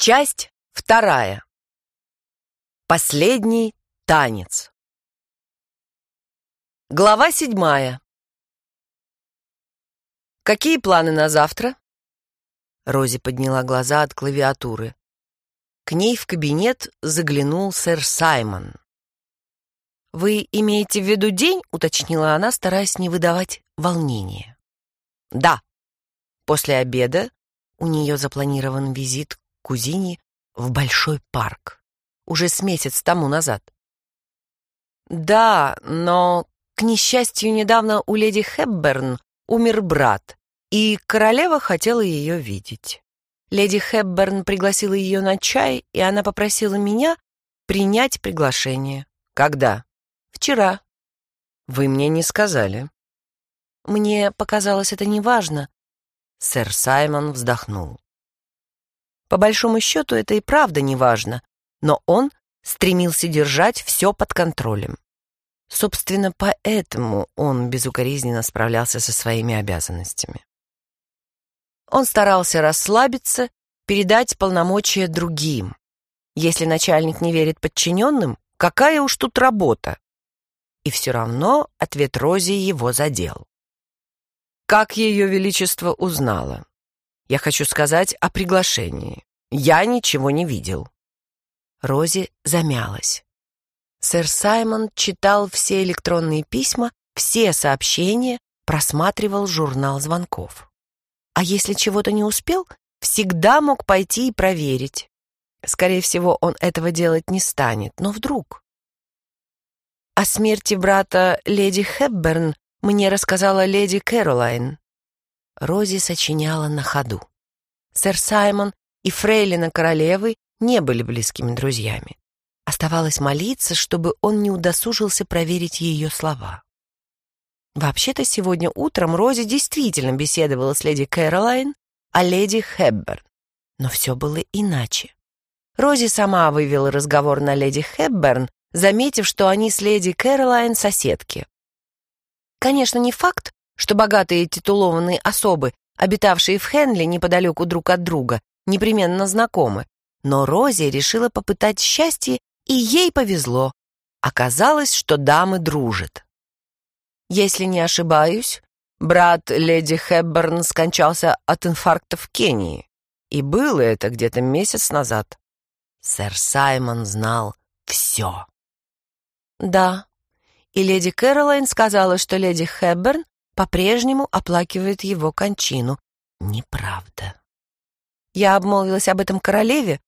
Часть вторая. Последний танец. Глава седьмая. «Какие планы на завтра?» Рози подняла глаза от клавиатуры. К ней в кабинет заглянул сэр Саймон. «Вы имеете в виду день?» — уточнила она, стараясь не выдавать волнения. «Да. После обеда у нее запланирован визит кузине в большой парк. Уже с месяц тому назад. Да, но, к несчастью, недавно у леди Хепберн умер брат, и королева хотела ее видеть. Леди Хепберн пригласила ее на чай, и она попросила меня принять приглашение. Когда? Вчера. Вы мне не сказали. Мне показалось это неважно. Сэр Саймон вздохнул. По большому счету это и правда неважно, но он стремился держать все под контролем. Собственно, поэтому он безукоризненно справлялся со своими обязанностями. Он старался расслабиться, передать полномочия другим. Если начальник не верит подчиненным, какая уж тут работа? И все равно ответ Рози его задел. Как ее величество узнала? Я хочу сказать о приглашении. Я ничего не видел. Рози замялась. Сэр Саймон читал все электронные письма, все сообщения, просматривал журнал звонков. А если чего-то не успел, всегда мог пойти и проверить. Скорее всего, он этого делать не станет, но вдруг... О смерти брата леди Хепберн мне рассказала леди Кэролайн. Рози сочиняла на ходу. Сэр Саймон и фрейлина королевы не были близкими друзьями. Оставалось молиться, чтобы он не удосужился проверить ее слова. Вообще-то сегодня утром Рози действительно беседовала с леди Кэролайн о леди Хэбберн. Но все было иначе. Рози сама вывела разговор на леди Хэбберн, заметив, что они с леди Кэролайн соседки. Конечно, не факт, что богатые титулованные особы, обитавшие в Хенли неподалеку друг от друга, непременно знакомы, но Рози решила попытать счастье, и ей повезло. Оказалось, что дамы дружат. Если не ошибаюсь, брат леди Хэбберн скончался от инфаркта в Кении. И было это где-то месяц назад. Сэр Саймон знал все. Да, и леди Кэролайн сказала, что леди Хэбберн по-прежнему оплакивает его кончину. Неправда. Я обмолвилась об этом королеве,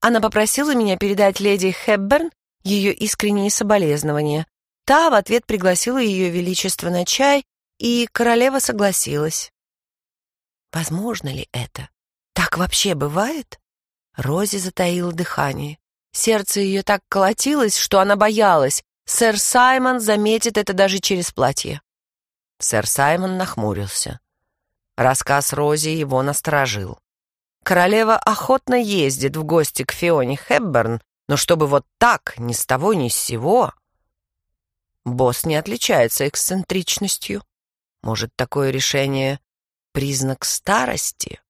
она попросила меня передать леди Хэбберн ее искренние соболезнования. Та в ответ пригласила ее величество на чай, и королева согласилась. Возможно ли это? Так вообще бывает? Рози затаила дыхание. Сердце ее так колотилось, что она боялась. Сэр Саймон заметит это даже через платье. Сэр Саймон нахмурился. Рассказ Рози его насторожил. Королева охотно ездит в гости к Фионе Хепберн, но чтобы вот так, ни с того ни с сего... Босс не отличается эксцентричностью. Может, такое решение — признак старости?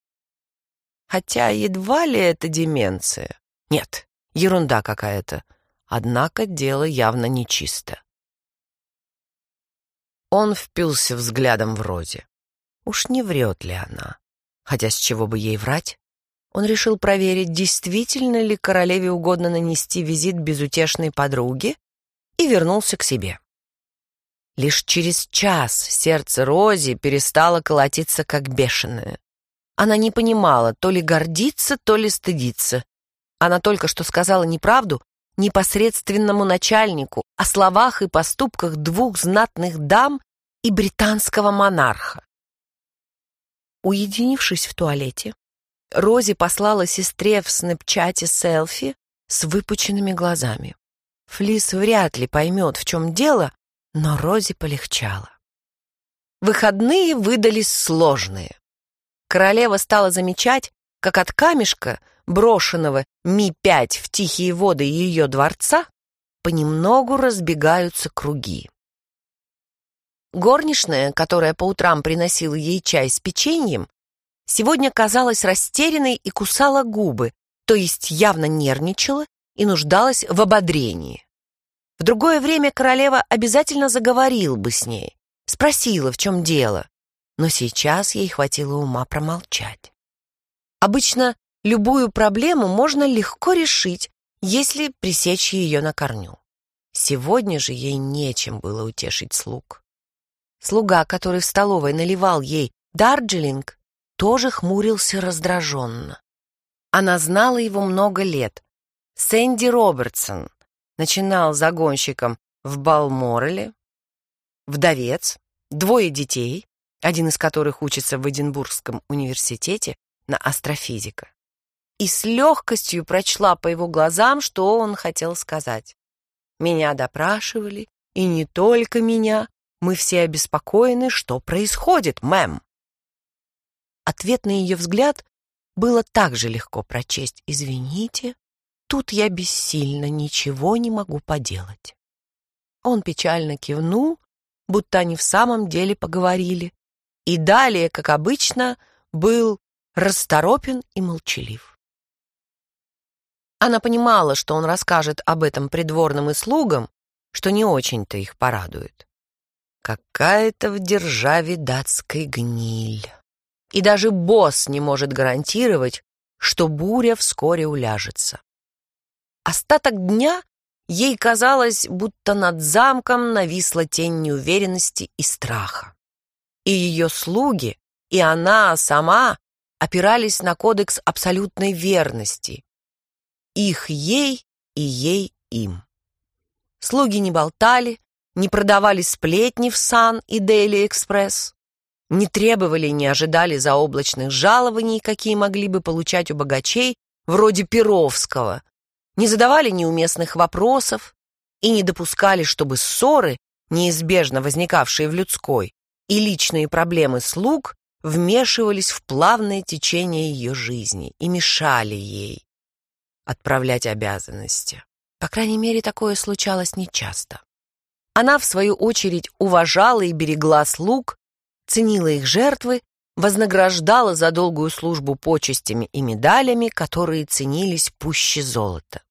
Хотя едва ли это деменция. Нет, ерунда какая-то. Однако дело явно нечисто. Он впился взглядом в Розе. Уж не врет ли она? Хотя с чего бы ей врать? Он решил проверить, действительно ли королеве угодно нанести визит безутешной подруге, и вернулся к себе. Лишь через час сердце Рози перестало колотиться как бешеное. Она не понимала, то ли гордиться, то ли стыдиться. Она только что сказала неправду непосредственному начальнику о словах и поступках двух знатных дам и британского монарха. Уединившись в туалете, Рози послала сестре в снэпчате селфи с выпученными глазами. Флис вряд ли поймет, в чем дело, но Рози полегчала. Выходные выдались сложные. Королева стала замечать, как от камешка, брошенного Ми-5 в тихие воды ее дворца, понемногу разбегаются круги. Горничная, которая по утрам приносила ей чай с печеньем, сегодня казалась растерянной и кусала губы, то есть явно нервничала и нуждалась в ободрении. В другое время королева обязательно заговорила бы с ней, спросила, в чем дело, но сейчас ей хватило ума промолчать. Обычно любую проблему можно легко решить, если пресечь ее на корню. Сегодня же ей нечем было утешить слуг. Слуга, который в столовой наливал ей Дарджилинг, тоже хмурился раздраженно. Она знала его много лет. Сэнди Робертсон начинал загонщиком в Балмореле, вдовец, двое детей, один из которых учится в Эдинбургском университете на астрофизика. И с легкостью прочла по его глазам, что он хотел сказать. Меня допрашивали, и не только меня. Мы все обеспокоены, что происходит, мэм. Ответ на ее взгляд было так же легко прочесть. «Извините, тут я бессильно ничего не могу поделать». Он печально кивнул, будто они в самом деле поговорили, и далее, как обычно, был расторопен и молчалив. Она понимала, что он расскажет об этом придворным и слугам, что не очень-то их порадует. Какая-то в державе датской гниль. И даже босс не может гарантировать, что буря вскоре уляжется. Остаток дня ей казалось, будто над замком нависла тень неуверенности и страха. И ее слуги, и она сама опирались на кодекс абсолютной верности, их ей и ей им. Слуги не болтали, не продавали сплетни в Сан и Дейли Экспресс, не требовали и не ожидали заоблачных жалований, какие могли бы получать у богачей, вроде Перовского, не задавали неуместных вопросов и не допускали, чтобы ссоры, неизбежно возникавшие в людской, и личные проблемы слуг вмешивались в плавное течение ее жизни и мешали ей отправлять обязанности. По крайней мере, такое случалось нечасто. Она, в свою очередь, уважала и берегла слуг, ценила их жертвы, вознаграждала за долгую службу почестями и медалями, которые ценились пуще золота.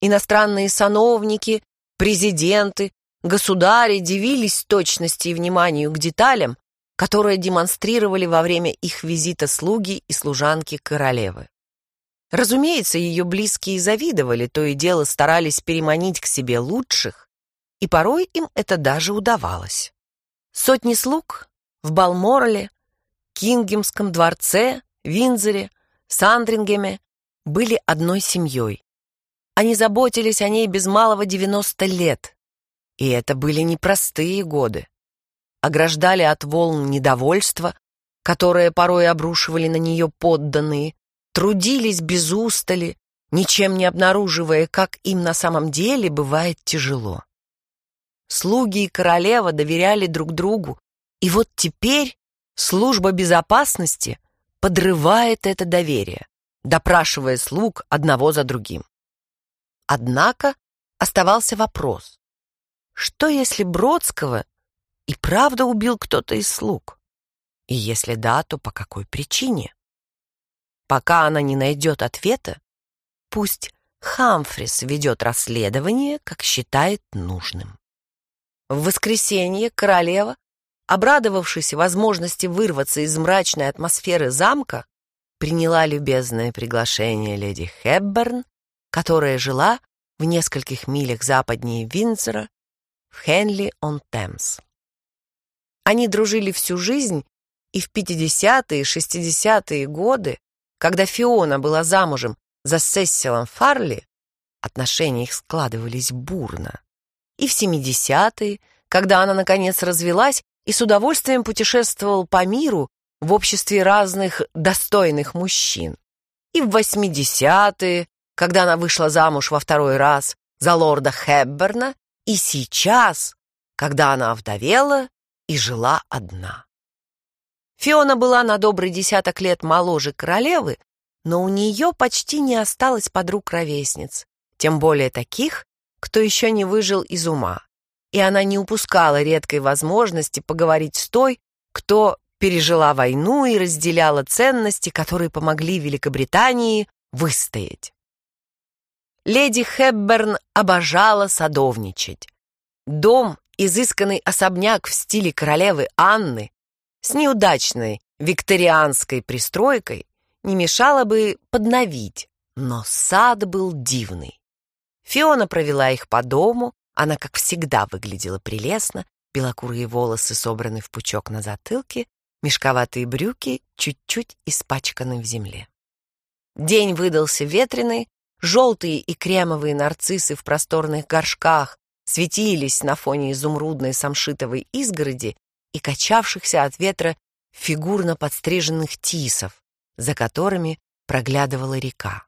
Иностранные сановники, президенты, государи дивились точности и вниманию к деталям, которые демонстрировали во время их визита слуги и служанки королевы. Разумеется, ее близкие завидовали, то и дело старались переманить к себе лучших, и порой им это даже удавалось. Сотни слуг в Балморле, Кингемском дворце, Винзоре, Сандрингеме были одной семьей. Они заботились о ней без малого 90 лет, и это были непростые годы. Ограждали от волн недовольства, которое порой обрушивали на нее подданные, трудились без устали, ничем не обнаруживая, как им на самом деле бывает тяжело. Слуги и королева доверяли друг другу, и вот теперь служба безопасности подрывает это доверие, допрашивая слуг одного за другим. Однако оставался вопрос, что если Бродского и правда убил кто-то из слуг? И если да, то по какой причине? Пока она не найдет ответа, пусть Хамфрис ведет расследование, как считает нужным. В воскресенье королева, обрадовавшись возможности вырваться из мрачной атмосферы замка, приняла любезное приглашение леди Хепберн, которая жила в нескольких милях западнее Винзора, в Хенли-он-Темс. Они дружили всю жизнь, и в 50-е и 60-е годы когда Фиона была замужем за Сессилом Фарли, отношения их складывались бурно. И в 70-е, когда она, наконец, развелась и с удовольствием путешествовал по миру в обществе разных достойных мужчин. И в 80-е, когда она вышла замуж во второй раз за лорда Хепберна, и сейчас, когда она овдовела и жила одна. Фиона была на добрый десяток лет моложе королевы, но у нее почти не осталось подруг-ровесниц, тем более таких, кто еще не выжил из ума. И она не упускала редкой возможности поговорить с той, кто пережила войну и разделяла ценности, которые помогли Великобритании выстоять. Леди Хепберн обожала садовничать. Дом, изысканный особняк в стиле королевы Анны, с неудачной викторианской пристройкой, не мешало бы подновить, но сад был дивный. Фиона провела их по дому, она, как всегда, выглядела прелестно, белокурые волосы собраны в пучок на затылке, мешковатые брюки чуть-чуть испачканы в земле. День выдался ветреный, желтые и кремовые нарциссы в просторных горшках светились на фоне изумрудной самшитовой изгороди и качавшихся от ветра фигурно подстриженных тисов, за которыми проглядывала река.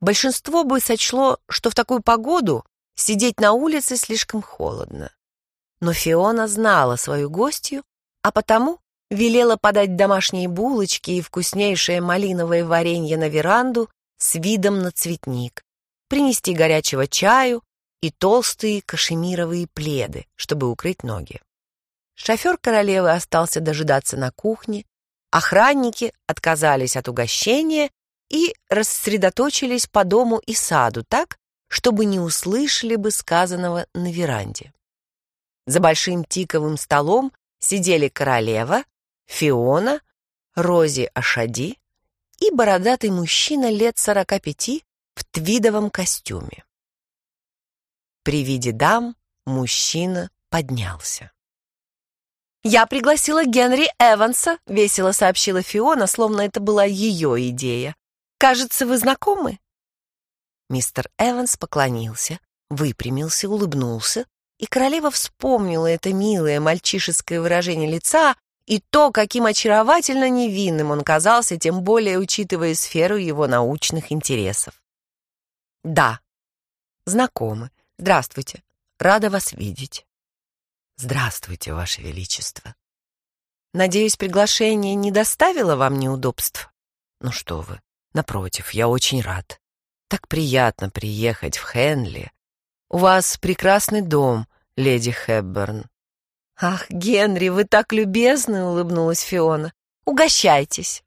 Большинство бы сочло, что в такую погоду сидеть на улице слишком холодно. Но Фиона знала свою гостью, а потому велела подать домашние булочки и вкуснейшее малиновое варенье на веранду с видом на цветник, принести горячего чаю и толстые кашемировые пледы, чтобы укрыть ноги. Шофер королевы остался дожидаться на кухне, охранники отказались от угощения и рассредоточились по дому и саду так, чтобы не услышали бы сказанного на веранде. За большим тиковым столом сидели королева, Фиона, Рози Ашади и бородатый мужчина лет сорока пяти в твидовом костюме. При виде дам мужчина поднялся. «Я пригласила Генри Эванса», — весело сообщила Фиона, словно это была ее идея. «Кажется, вы знакомы?» Мистер Эванс поклонился, выпрямился, улыбнулся, и королева вспомнила это милое мальчишеское выражение лица и то, каким очаровательно невинным он казался, тем более учитывая сферу его научных интересов. «Да, знакомы. Здравствуйте. Рада вас видеть». «Здравствуйте, Ваше Величество». «Надеюсь, приглашение не доставило вам неудобств?» «Ну что вы, напротив, я очень рад. Так приятно приехать в Хенли. У вас прекрасный дом, леди Хэбберн». «Ах, Генри, вы так любезны!» — улыбнулась Фиона. «Угощайтесь!»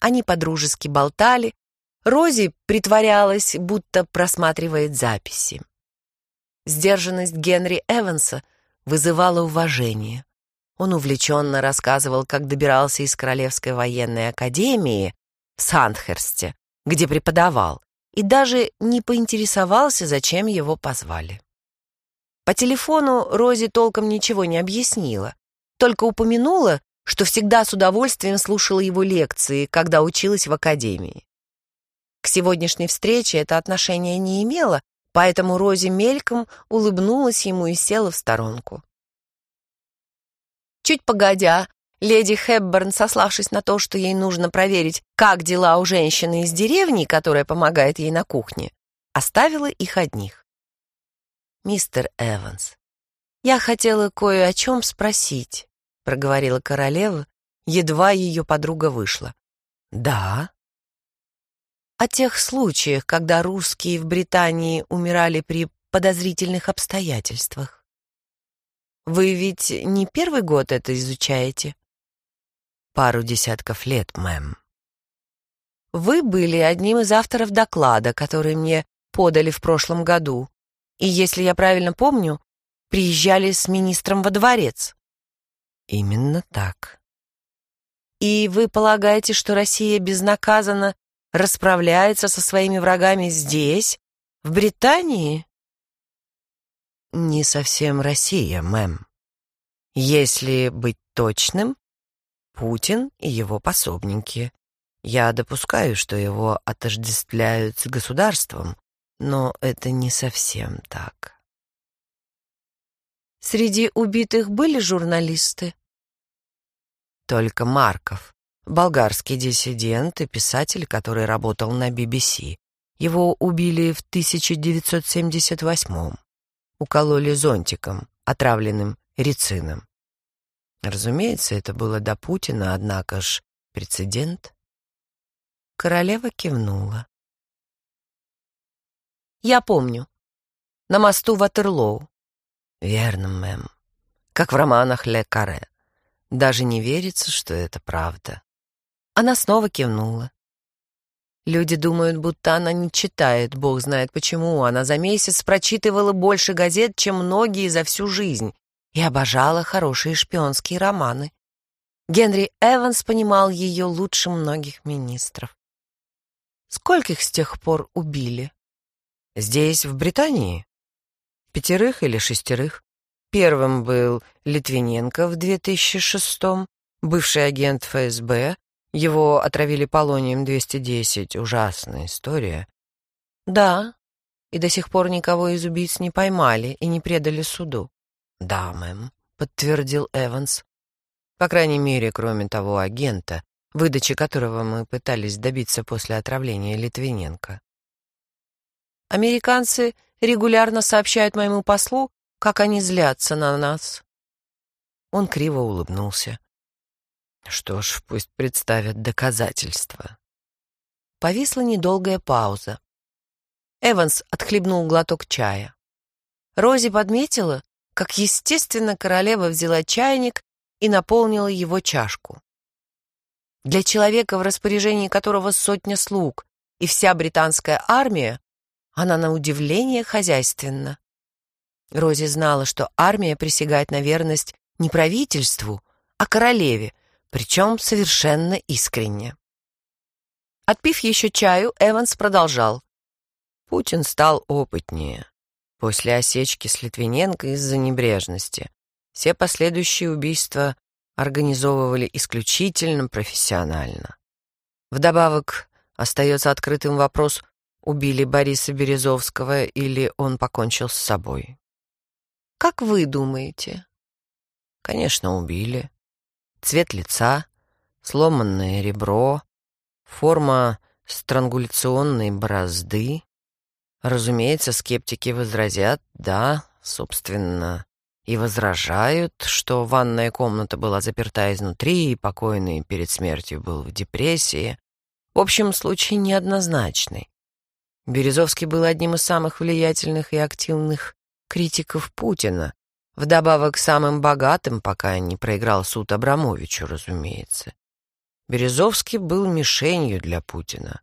Они подружески болтали. Рози притворялась, будто просматривает записи. Сдержанность Генри Эванса вызывала уважение. Он увлеченно рассказывал, как добирался из Королевской военной академии в Сандхерсте, где преподавал, и даже не поинтересовался, зачем его позвали. По телефону Рози толком ничего не объяснила, только упомянула, что всегда с удовольствием слушала его лекции, когда училась в академии. К сегодняшней встрече это отношение не имело, поэтому Рози мельком улыбнулась ему и села в сторонку. Чуть погодя, леди Хепберн, сославшись на то, что ей нужно проверить, как дела у женщины из деревни, которая помогает ей на кухне, оставила их одних мистер Эванс. Я хотела кое о чем спросить, проговорила королева, едва ее подруга вышла. Да. О тех случаях, когда русские в Британии умирали при подозрительных обстоятельствах. Вы ведь не первый год это изучаете? Пару десятков лет, мэм. Вы были одним из авторов доклада, который мне подали в прошлом году. И, если я правильно помню, приезжали с министром во дворец. Именно так. И вы полагаете, что Россия безнаказанно расправляется со своими врагами здесь, в Британии? Не совсем Россия, мэм. Если быть точным, Путин и его пособники. Я допускаю, что его отождествляют с государством, но это не совсем так. Среди убитых были журналисты? Только Марков, болгарский диссидент и писатель, который работал на BBC. Его убили в 1978-м. Укололи зонтиком, отравленным рицином. Разумеется, это было до Путина, однако ж прецедент. Королева кивнула. Я помню. На мосту Ватерлоу. Верно, мэм. Как в романах Ле Каре. Даже не верится, что это правда. Она снова кивнула. Люди думают, будто она не читает, бог знает почему. Она за месяц прочитывала больше газет, чем многие за всю жизнь, и обожала хорошие шпионские романы. Генри Эванс понимал ее лучше многих министров. Скольких с тех пор убили? Здесь, в Британии? Пятерых или шестерых? Первым был Литвиненко в 2006-м, бывший агент ФСБ, его отравили полонием-210. Ужасная история. Да, и до сих пор никого из убийц не поймали и не предали суду. Да, мэм, подтвердил Эванс. По крайней мере, кроме того агента, выдачи которого мы пытались добиться после отравления Литвиненко. Американцы регулярно сообщают моему послу, как они злятся на нас. Он криво улыбнулся. Что ж, пусть представят доказательства. Повисла недолгая пауза. Эванс отхлебнул глоток чая. Рози подметила, как естественно королева взяла чайник и наполнила его чашку. Для человека, в распоряжении которого сотня слуг и вся британская армия, она на удивление хозяйственна. Рози знала, что армия присягает на верность не правительству, а королеве, причем совершенно искренне. Отпив еще чаю, Эванс продолжал. Путин стал опытнее. После осечки с Литвиненко из-за небрежности все последующие убийства организовывали исключительно профессионально. Вдобавок, остается открытым вопрос, убили Бориса Березовского или он покончил с собой. Как вы думаете? Конечно, убили цвет лица, сломанное ребро, форма странгуляционной борозды. Разумеется, скептики возразят, да, собственно, и возражают, что ванная комната была заперта изнутри, и покойный перед смертью был в депрессии. В общем, случай неоднозначный. Березовский был одним из самых влиятельных и активных критиков Путина, Вдобавок самым богатым, пока не проиграл суд Абрамовичу, разумеется. Березовский был мишенью для Путина.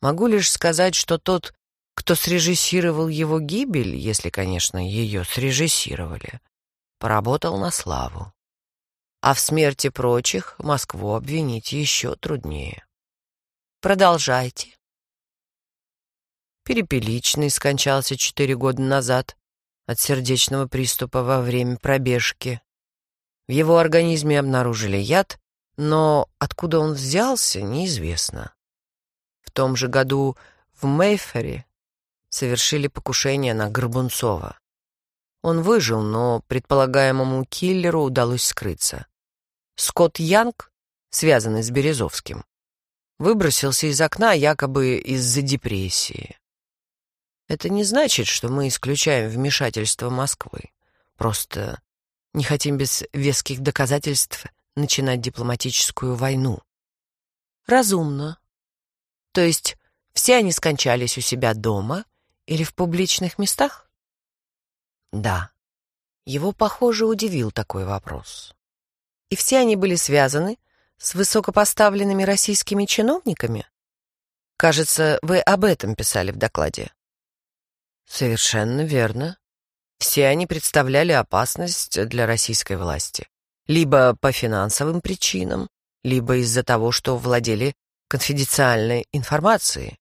Могу лишь сказать, что тот, кто срежиссировал его гибель, если, конечно, ее срежиссировали, поработал на славу. А в смерти прочих Москву обвинить еще труднее. Продолжайте. Перепеличный скончался четыре года назад от сердечного приступа во время пробежки. В его организме обнаружили яд, но откуда он взялся, неизвестно. В том же году в Мейфере совершили покушение на Горбунцова. Он выжил, но предполагаемому киллеру удалось скрыться. Скотт Янг, связанный с Березовским, выбросился из окна якобы из-за депрессии. Это не значит, что мы исключаем вмешательство Москвы. Просто не хотим без веских доказательств начинать дипломатическую войну. Разумно. То есть все они скончались у себя дома или в публичных местах? Да. Его, похоже, удивил такой вопрос. И все они были связаны с высокопоставленными российскими чиновниками? Кажется, вы об этом писали в докладе. Совершенно верно. Все они представляли опасность для российской власти. Либо по финансовым причинам, либо из-за того, что владели конфиденциальной информацией.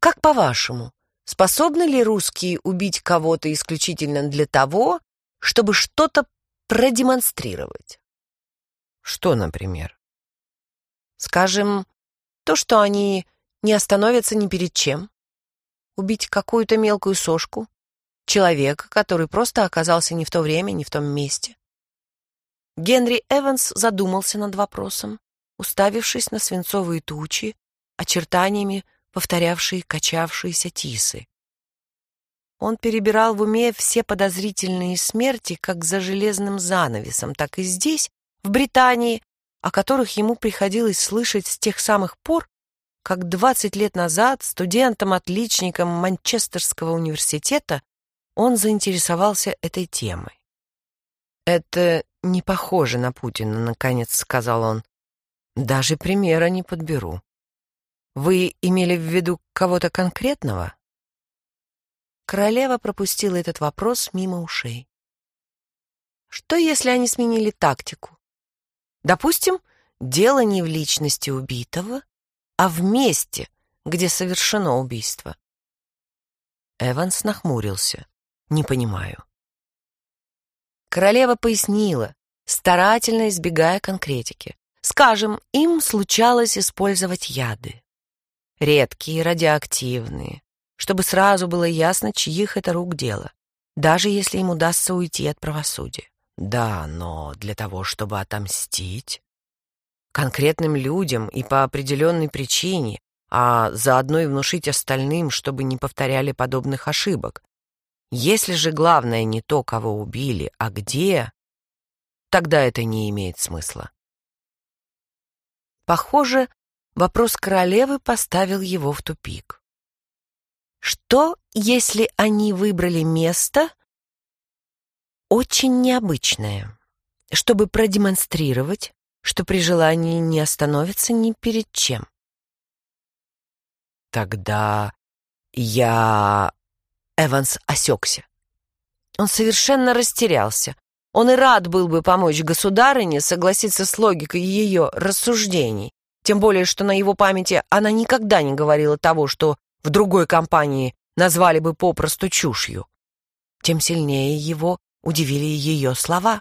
Как по-вашему, способны ли русские убить кого-то исключительно для того, чтобы что-то продемонстрировать? Что, например? Скажем, то, что они не остановятся ни перед чем, убить какую-то мелкую сошку, человека, который просто оказался не в то время, не в том месте. Генри Эванс задумался над вопросом, уставившись на свинцовые тучи, очертаниями повторявшие качавшиеся тисы. Он перебирал в уме все подозрительные смерти как за железным занавесом, так и здесь, в Британии, о которых ему приходилось слышать с тех самых пор, как 20 лет назад студентом-отличником Манчестерского университета он заинтересовался этой темой. «Это не похоже на Путина», — наконец сказал он. «Даже примера не подберу». Вы имели в виду кого-то конкретного? Королева пропустила этот вопрос мимо ушей. Что, если они сменили тактику? Допустим, дело не в личности убитого, а в месте, где совершено убийство. Эванс нахмурился. «Не понимаю». Королева пояснила, старательно избегая конкретики. Скажем, им случалось использовать яды. Редкие, радиоактивные, чтобы сразу было ясно, чьих это рук дело, даже если им удастся уйти от правосудия. Да, но для того, чтобы отомстить конкретным людям и по определенной причине, а заодно и внушить остальным, чтобы не повторяли подобных ошибок. Если же главное не то, кого убили, а где, тогда это не имеет смысла. Похоже, вопрос королевы поставил его в тупик. Что, если они выбрали место очень необычное, чтобы продемонстрировать, что при желании не остановятся ни перед чем? Тогда я... Эванс осекся. Он совершенно растерялся. Он и рад был бы помочь государыне согласиться с логикой ее рассуждений. Тем более, что на его памяти она никогда не говорила того, что в другой компании назвали бы попросту чушью. Тем сильнее его удивили ее слова.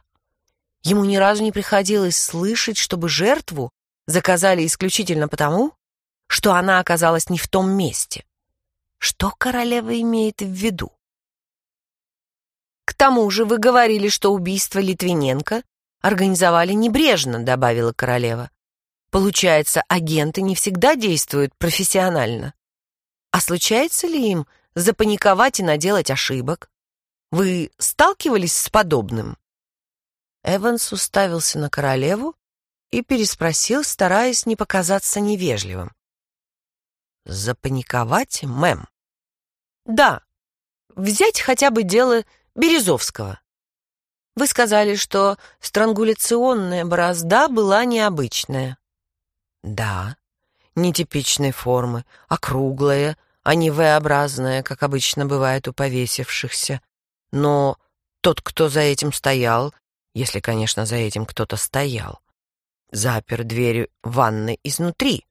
Ему ни разу не приходилось слышать, чтобы жертву заказали исключительно потому, что она оказалась не в том месте. Что королева имеет в виду? К тому же вы говорили, что убийство Литвиненко организовали небрежно, добавила королева. Получается, агенты не всегда действуют профессионально. А случается ли им запаниковать и наделать ошибок? Вы сталкивались с подобным? Эванс уставился на королеву и переспросил, стараясь не показаться невежливым. Запаниковать, мэм? Да. Взять хотя бы дело Березовского. Вы сказали, что странгуляционная борозда была необычная. Да, нетипичной формы, округлая, а не V-образная, как обычно бывает у повесившихся. Но тот, кто за этим стоял, если, конечно, за этим кто-то стоял, запер дверь ванной изнутри,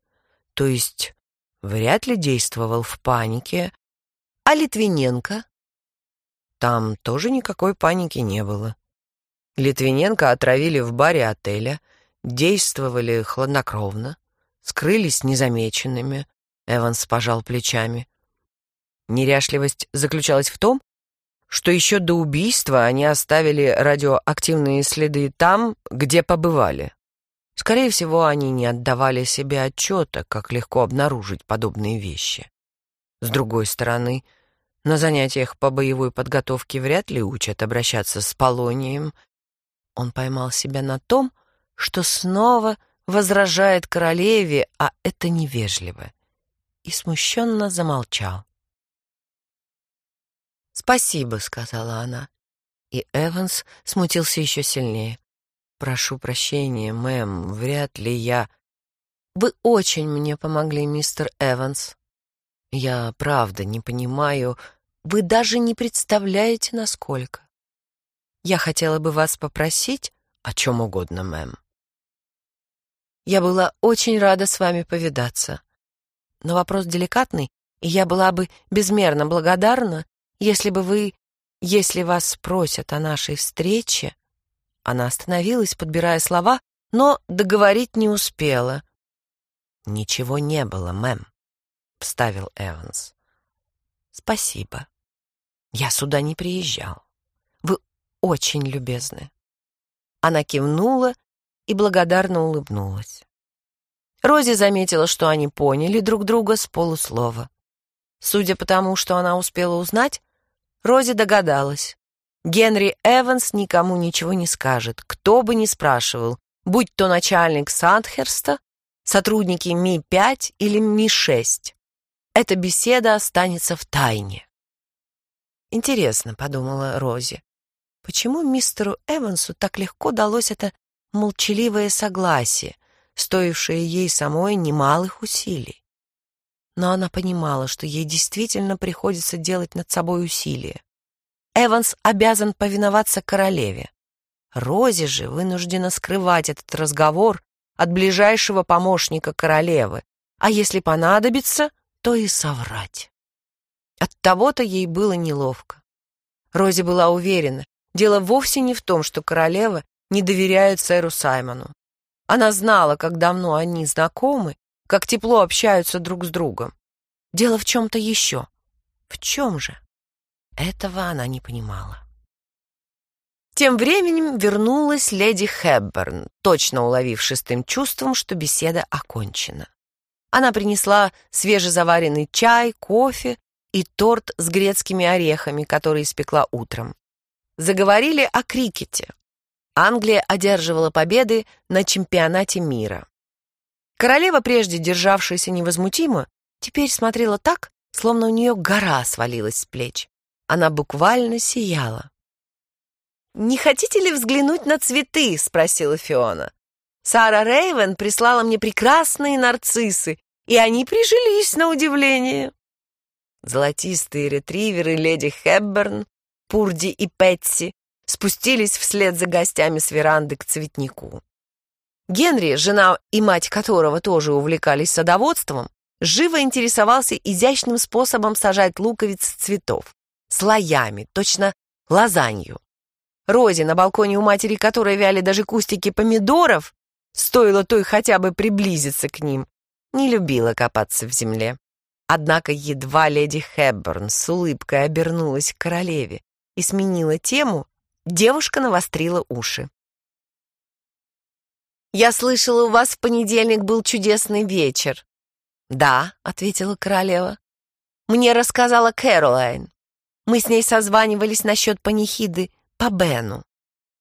то есть вряд ли действовал в панике. А Литвиненко? Там тоже никакой паники не было. Литвиненко отравили в баре отеля, действовали хладнокровно, скрылись незамеченными. Эванс пожал плечами. Неряшливость заключалась в том, что еще до убийства они оставили радиоактивные следы там, где побывали. Скорее всего, они не отдавали себе отчета, как легко обнаружить подобные вещи. С другой стороны, на занятиях по боевой подготовке вряд ли учат обращаться с полонием. Он поймал себя на том, что снова возражает королеве, а это невежливо, и смущенно замолчал. «Спасибо», — сказала она, и Эванс смутился еще сильнее. «Прошу прощения, мэм, вряд ли я...» «Вы очень мне помогли, мистер Эванс. Я правда не понимаю, вы даже не представляете, насколько. Я хотела бы вас попросить о чем угодно, мэм. Я была очень рада с вами повидаться. Но вопрос деликатный, и я была бы безмерно благодарна, если бы вы, если вас спросят о нашей встрече, она остановилась, подбирая слова, но договорить не успела. «Ничего не было, мэм», — вставил Эванс. «Спасибо. Я сюда не приезжал. Вы очень любезны». Она кивнула и благодарно улыбнулась. Рози заметила, что они поняли друг друга с полуслова. Судя по тому, что она успела узнать, Рози догадалась. Генри Эванс никому ничего не скажет, кто бы ни спрашивал, будь то начальник Сандхерста, сотрудники Ми-5 или Ми-6. Эта беседа останется в тайне. Интересно, подумала Рози, почему мистеру Эвансу так легко далось это молчаливое согласие, стоившее ей самой немалых усилий? но она понимала, что ей действительно приходится делать над собой усилия. Эванс обязан повиноваться королеве. Рози же вынуждена скрывать этот разговор от ближайшего помощника королевы, а если понадобится, то и соврать. От того-то ей было неловко. Рози была уверена, дело вовсе не в том, что королева не доверяет сэру Саймону. Она знала, как давно они знакомы, как тепло общаются друг с другом. Дело в чем-то еще. В чем же? Этого она не понимала. Тем временем вернулась леди Хэбберн, точно уловив шестым чувством, что беседа окончена. Она принесла свежезаваренный чай, кофе и торт с грецкими орехами, который испекла утром. Заговорили о крикете. Англия одерживала победы на чемпионате мира. Королева, прежде державшаяся невозмутимо, теперь смотрела так, словно у нее гора свалилась с плеч. Она буквально сияла. «Не хотите ли взглянуть на цветы?» — спросила Фиона. «Сара Рейвен прислала мне прекрасные нарциссы, и они прижились на удивление». Золотистые ретриверы леди Хэбберн, Пурди и Пэтси спустились вслед за гостями с веранды к цветнику. Генри, жена и мать которого тоже увлекались садоводством, живо интересовался изящным способом сажать луковицы цветов, слоями, точно лазанью. Розе, на балконе у матери которой вяли даже кустики помидоров, стоило той хотя бы приблизиться к ним, не любила копаться в земле. Однако едва леди Хэбберн с улыбкой обернулась к королеве и сменила тему, девушка навострила уши. «Я слышала, у вас в понедельник был чудесный вечер». «Да», — ответила королева. «Мне рассказала Кэролайн. Мы с ней созванивались насчет панихиды по Бену.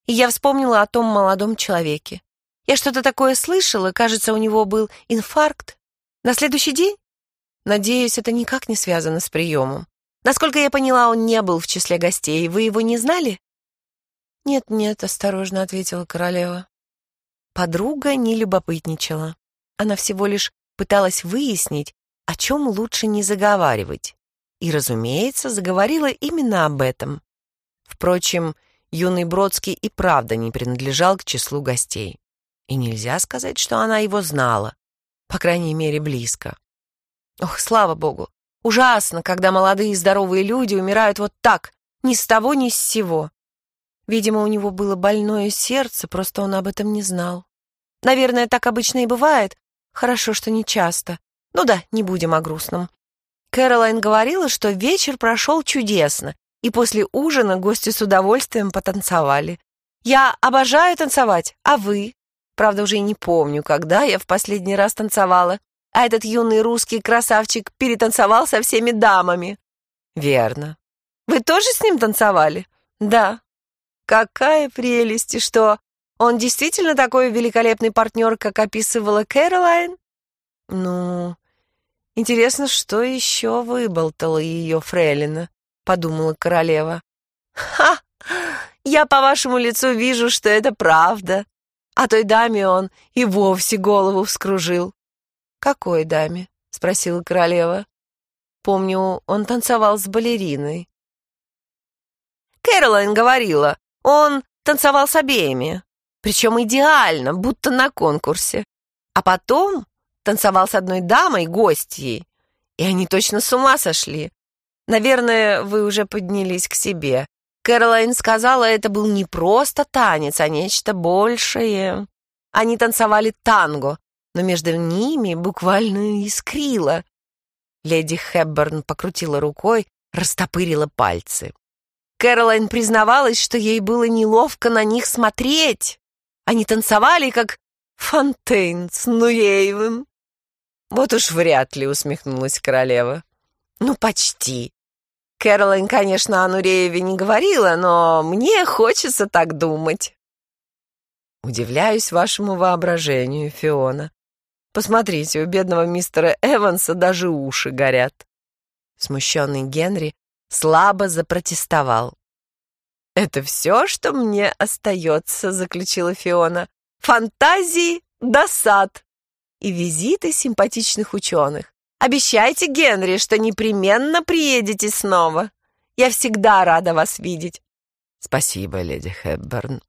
И я вспомнила о том молодом человеке. Я что-то такое слышала, кажется, у него был инфаркт. На следующий день? Надеюсь, это никак не связано с приемом. Насколько я поняла, он не был в числе гостей. Вы его не знали? Нет-нет, осторожно ответила королева. Подруга не любопытничала. Она всего лишь пыталась выяснить, о чем лучше не заговаривать. И, разумеется, заговорила именно об этом. Впрочем, юный Бродский и правда не принадлежал к числу гостей. И нельзя сказать, что она его знала, по крайней мере, близко. Ох, слава богу, ужасно, когда молодые здоровые люди умирают вот так, ни с того, ни с сего. Видимо, у него было больное сердце, просто он об этом не знал. Наверное, так обычно и бывает. Хорошо, что не часто. Ну да, не будем о грустном. Кэролайн говорила, что вечер прошел чудесно, и после ужина гости с удовольствием потанцевали. Я обожаю танцевать, а вы? Правда, уже и не помню, когда я в последний раз танцевала. А этот юный русский красавчик перетанцевал со всеми дамами. Верно. Вы тоже с ним танцевали? Да. Какая прелесть, и что? Он действительно такой великолепный партнер, как описывала Кэролайн? Ну, интересно, что еще выболтала ее фрейлина? — подумала королева. «Ха! Я по вашему лицу вижу, что это правда. А той даме он и вовсе голову вскружил». «Какой даме?» — спросила королева. «Помню, он танцевал с балериной». Кэролайн говорила, он танцевал с обеими, причем идеально, будто на конкурсе. А потом танцевал с одной дамой, гостьей, и они точно с ума сошли. Наверное, вы уже поднялись к себе. Кэролайн сказала, это был не просто танец, а нечто большее. Они танцевали танго, но между ними буквально искрило. Леди Хэбберн покрутила рукой, растопырила пальцы. Кэролайн признавалась, что ей было неловко на них смотреть. Они танцевали, как Фонтейн с Нуеевым. Вот уж вряд ли, усмехнулась королева. Ну, почти. Кэролайн, конечно, о Нурееве не говорила, но мне хочется так думать. Удивляюсь вашему воображению, Фиона. Посмотрите, у бедного мистера Эванса даже уши горят. Смущенный Генри слабо запротестовал. «Это все, что мне остается», — заключила Фиона. «Фантазии, досад и визиты симпатичных ученых. Обещайте, Генри, что непременно приедете снова. Я всегда рада вас видеть. Спасибо, леди Хэбберн.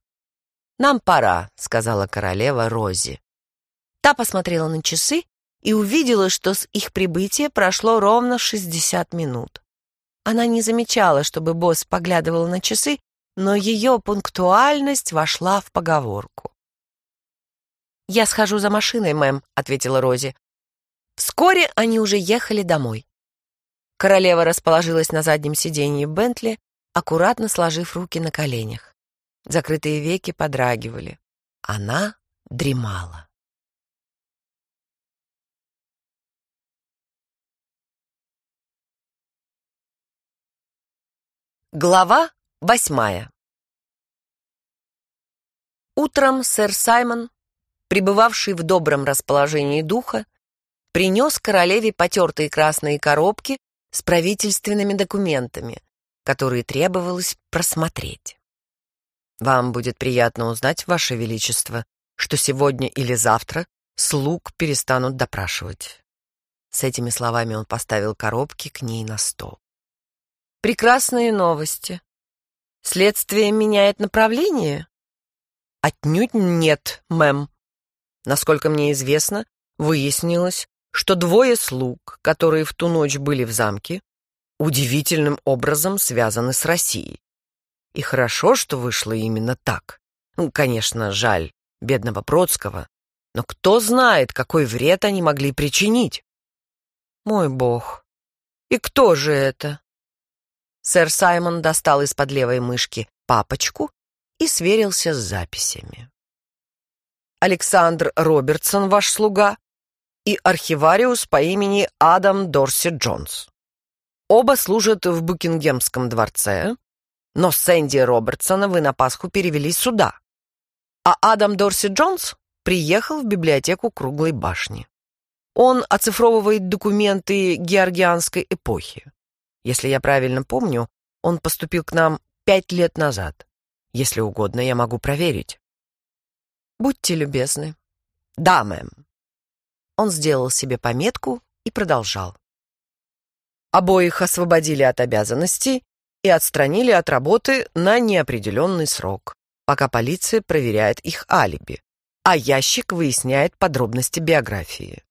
Нам пора, сказала королева Рози. Та посмотрела на часы и увидела, что с их прибытия прошло ровно 60 минут. Она не замечала, чтобы босс поглядывал на часы, но ее пунктуальность вошла в поговорку. «Я схожу за машиной, мэм», — ответила Рози. Вскоре они уже ехали домой. Королева расположилась на заднем сиденье Бентли, аккуратно сложив руки на коленях. Закрытые веки подрагивали. Она дремала. Глава восьмая Утром сэр Саймон, пребывавший в добром расположении духа, принес королеве потертые красные коробки с правительственными документами, которые требовалось просмотреть. «Вам будет приятно узнать, Ваше Величество, что сегодня или завтра слуг перестанут допрашивать». С этими словами он поставил коробки к ней на стол. Прекрасные новости. Следствие меняет направление? Отнюдь нет, мэм. Насколько мне известно, выяснилось, что двое слуг, которые в ту ночь были в замке, удивительным образом связаны с Россией. И хорошо, что вышло именно так. Ну, конечно, жаль бедного Бродского, но кто знает, какой вред они могли причинить. Мой бог, и кто же это? Сэр Саймон достал из-под левой мышки папочку и сверился с записями. Александр Робертсон, ваш слуга, и архивариус по имени Адам Дорси Джонс. Оба служат в Букингемском дворце, но Сэнди Робертсона вы на Пасху перевели сюда, а Адам Дорси Джонс приехал в библиотеку Круглой башни. Он оцифровывает документы георгианской эпохи. Если я правильно помню, он поступил к нам пять лет назад. Если угодно, я могу проверить. Будьте любезны. Да, мэм. Он сделал себе пометку и продолжал. Обоих освободили от обязанностей и отстранили от работы на неопределенный срок, пока полиция проверяет их алиби, а ящик выясняет подробности биографии.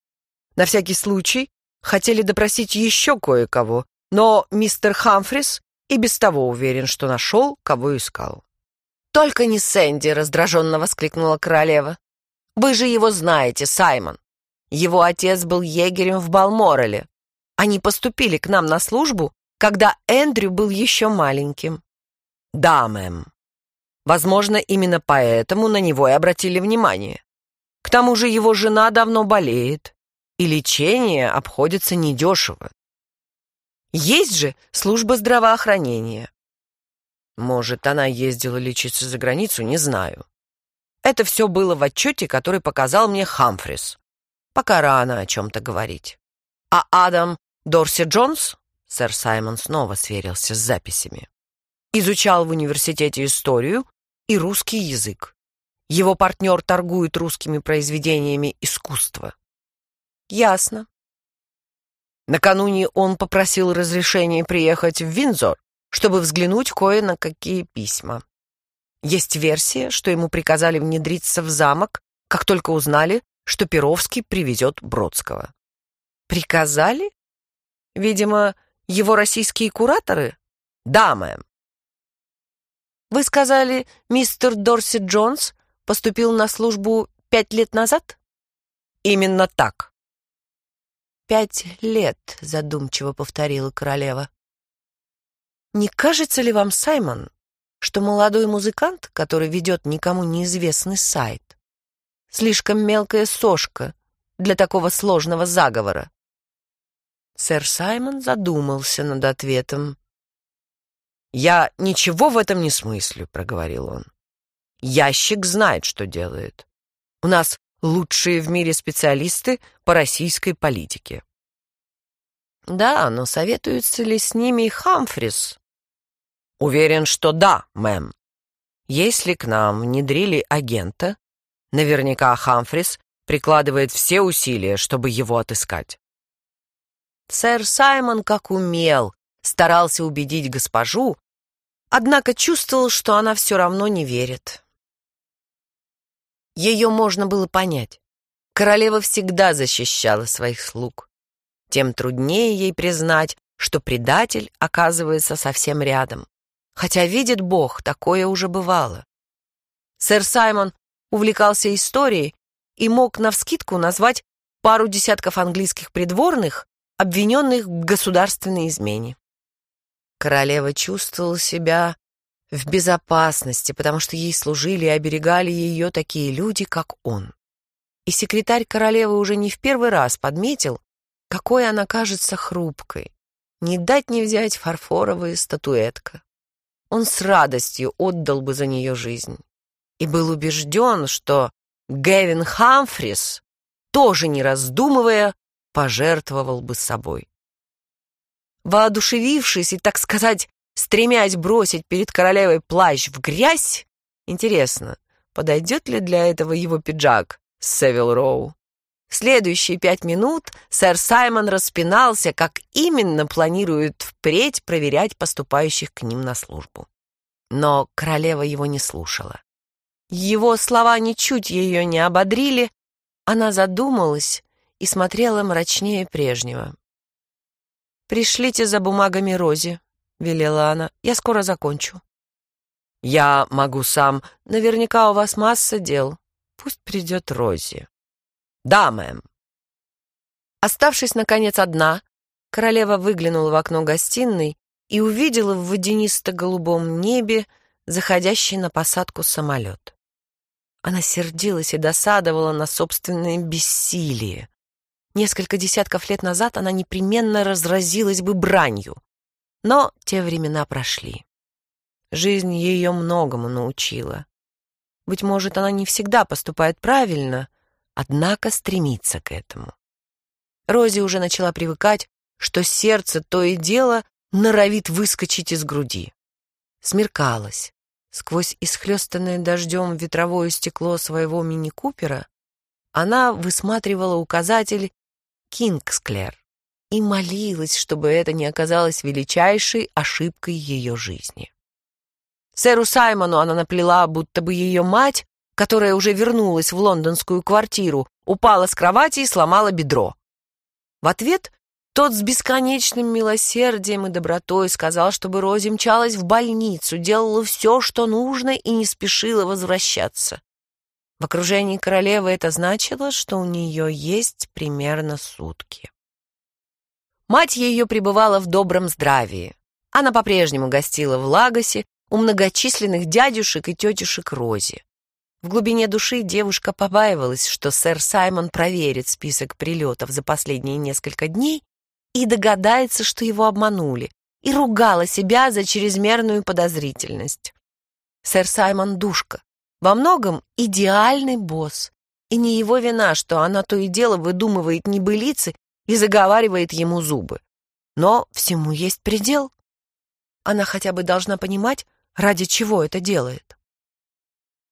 На всякий случай хотели допросить еще кое-кого, но мистер Хамфрис и без того уверен, что нашел, кого искал. «Только не Сэнди!» — раздраженно воскликнула королева. «Вы же его знаете, Саймон. Его отец был егерем в Балмореле. Они поступили к нам на службу, когда Эндрю был еще маленьким». «Да, мэм. Возможно, именно поэтому на него и обратили внимание. К тому же его жена давно болеет, и лечение обходится недешево. Есть же служба здравоохранения. Может, она ездила лечиться за границу, не знаю. Это все было в отчете, который показал мне Хамфрис. Пока рано о чем-то говорить. А Адам Дорси Джонс, сэр Саймон снова сверился с записями, изучал в университете историю и русский язык. Его партнер торгует русскими произведениями искусства. Ясно. Накануне он попросил разрешения приехать в Винзор, чтобы взглянуть кое на какие письма. Есть версия, что ему приказали внедриться в замок, как только узнали, что Перовский привезет Бродского. Приказали? Видимо, его российские кураторы? Да, мэм. Вы сказали, мистер Дорси Джонс поступил на службу пять лет назад? Именно так пять лет», — задумчиво повторила королева. «Не кажется ли вам, Саймон, что молодой музыкант, который ведет никому неизвестный сайт, слишком мелкая сошка для такого сложного заговора?» Сэр Саймон задумался над ответом. «Я ничего в этом не смыслю», — проговорил он. «Ящик знает, что делает. У нас лучшие в мире специалисты по российской политике. Да, но советуется ли с ними Хамфрис? Уверен, что да, мэм. Если к нам внедрили агента, наверняка Хамфрис прикладывает все усилия, чтобы его отыскать. Сэр Саймон, как умел, старался убедить госпожу, однако чувствовал, что она все равно не верит. Ее можно было понять. Королева всегда защищала своих слуг. Тем труднее ей признать, что предатель оказывается совсем рядом. Хотя, видит Бог, такое уже бывало. Сэр Саймон увлекался историей и мог навскидку назвать пару десятков английских придворных, обвиненных в государственной измене. Королева чувствовала себя в безопасности, потому что ей служили и оберегали ее такие люди, как он. И секретарь королевы уже не в первый раз подметил, какой она кажется хрупкой. Не дать не взять фарфоровая статуэтка. Он с радостью отдал бы за нее жизнь. И был убежден, что Гэвин Хамфрис, тоже не раздумывая, пожертвовал бы собой. Воодушевившись и, так сказать, стремясь бросить перед королевой плащ в грязь, интересно, подойдет ли для этого его пиджак Севил Роу? В следующие пять минут сэр Саймон распинался, как именно планирует впредь проверять поступающих к ним на службу. Но королева его не слушала. Его слова ничуть ее не ободрили, она задумалась и смотрела мрачнее прежнего. «Пришлите за бумагами Рози», — велела она. «Я скоро закончу». «Я могу сам. Наверняка у вас масса дел. Пусть придет Рози». «Да, мэм». Оставшись, наконец, одна, королева выглянула в окно гостиной и увидела в водянисто-голубом небе заходящий на посадку самолет. Она сердилась и досадовала на собственное бессилие. Несколько десятков лет назад она непременно разразилась бы бранью. Но те времена прошли. Жизнь ее многому научила. Быть может, она не всегда поступает правильно, однако стремится к этому. Рози уже начала привыкать, что сердце то и дело норовит выскочить из груди. Смеркалось. Сквозь исхлестанное дождем ветровое стекло своего мини-купера она высматривала указатель Кингсклер и молилась, чтобы это не оказалось величайшей ошибкой ее жизни. Сэру Саймону она наплела, будто бы ее мать, которая уже вернулась в лондонскую квартиру, упала с кровати и сломала бедро. В ответ тот с бесконечным милосердием и добротой сказал, чтобы Рози мчалась в больницу, делала все, что нужно, и не спешила возвращаться. В окружении королевы это значило, что у нее есть примерно сутки. Мать ее пребывала в добром здравии. Она по-прежнему гостила в Лагосе у многочисленных дядюшек и тетюшек Рози. В глубине души девушка побаивалась, что сэр Саймон проверит список прилетов за последние несколько дней и догадается, что его обманули, и ругала себя за чрезмерную подозрительность. Сэр Саймон душка, во многом идеальный босс. И не его вина, что она то и дело выдумывает небылицы и заговаривает ему зубы. Но всему есть предел. Она хотя бы должна понимать, ради чего это делает.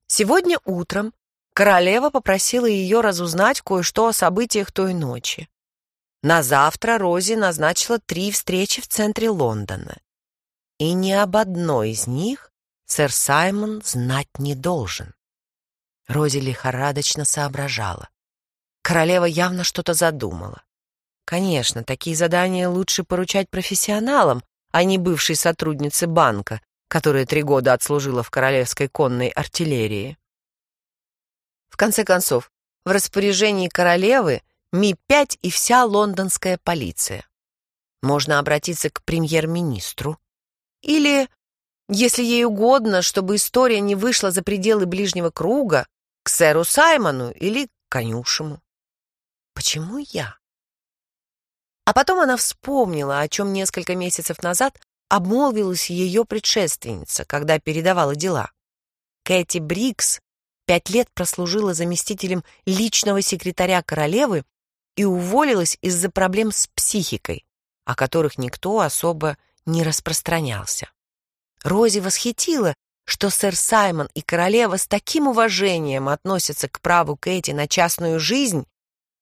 Сегодня утром королева попросила ее разузнать кое-что о событиях той ночи. На завтра Рози назначила три встречи в центре Лондона. И ни об одной из них сэр Саймон знать не должен. Рози лихорадочно соображала. Королева явно что-то задумала. Конечно, такие задания лучше поручать профессионалам, а не бывшей сотруднице банка, которая три года отслужила в королевской конной артиллерии. В конце концов, в распоряжении королевы Ми-5 и вся лондонская полиция. Можно обратиться к премьер-министру или если ей угодно, чтобы история не вышла за пределы ближнего круга, к сэру Саймону или к конюшему. Почему я? А потом она вспомнила, о чем несколько месяцев назад обмолвилась ее предшественница, когда передавала дела. Кэти Брикс пять лет прослужила заместителем личного секретаря королевы и уволилась из-за проблем с психикой, о которых никто особо не распространялся. Рози восхитила, что сэр Саймон и королева с таким уважением относятся к праву Кэти на частную жизнь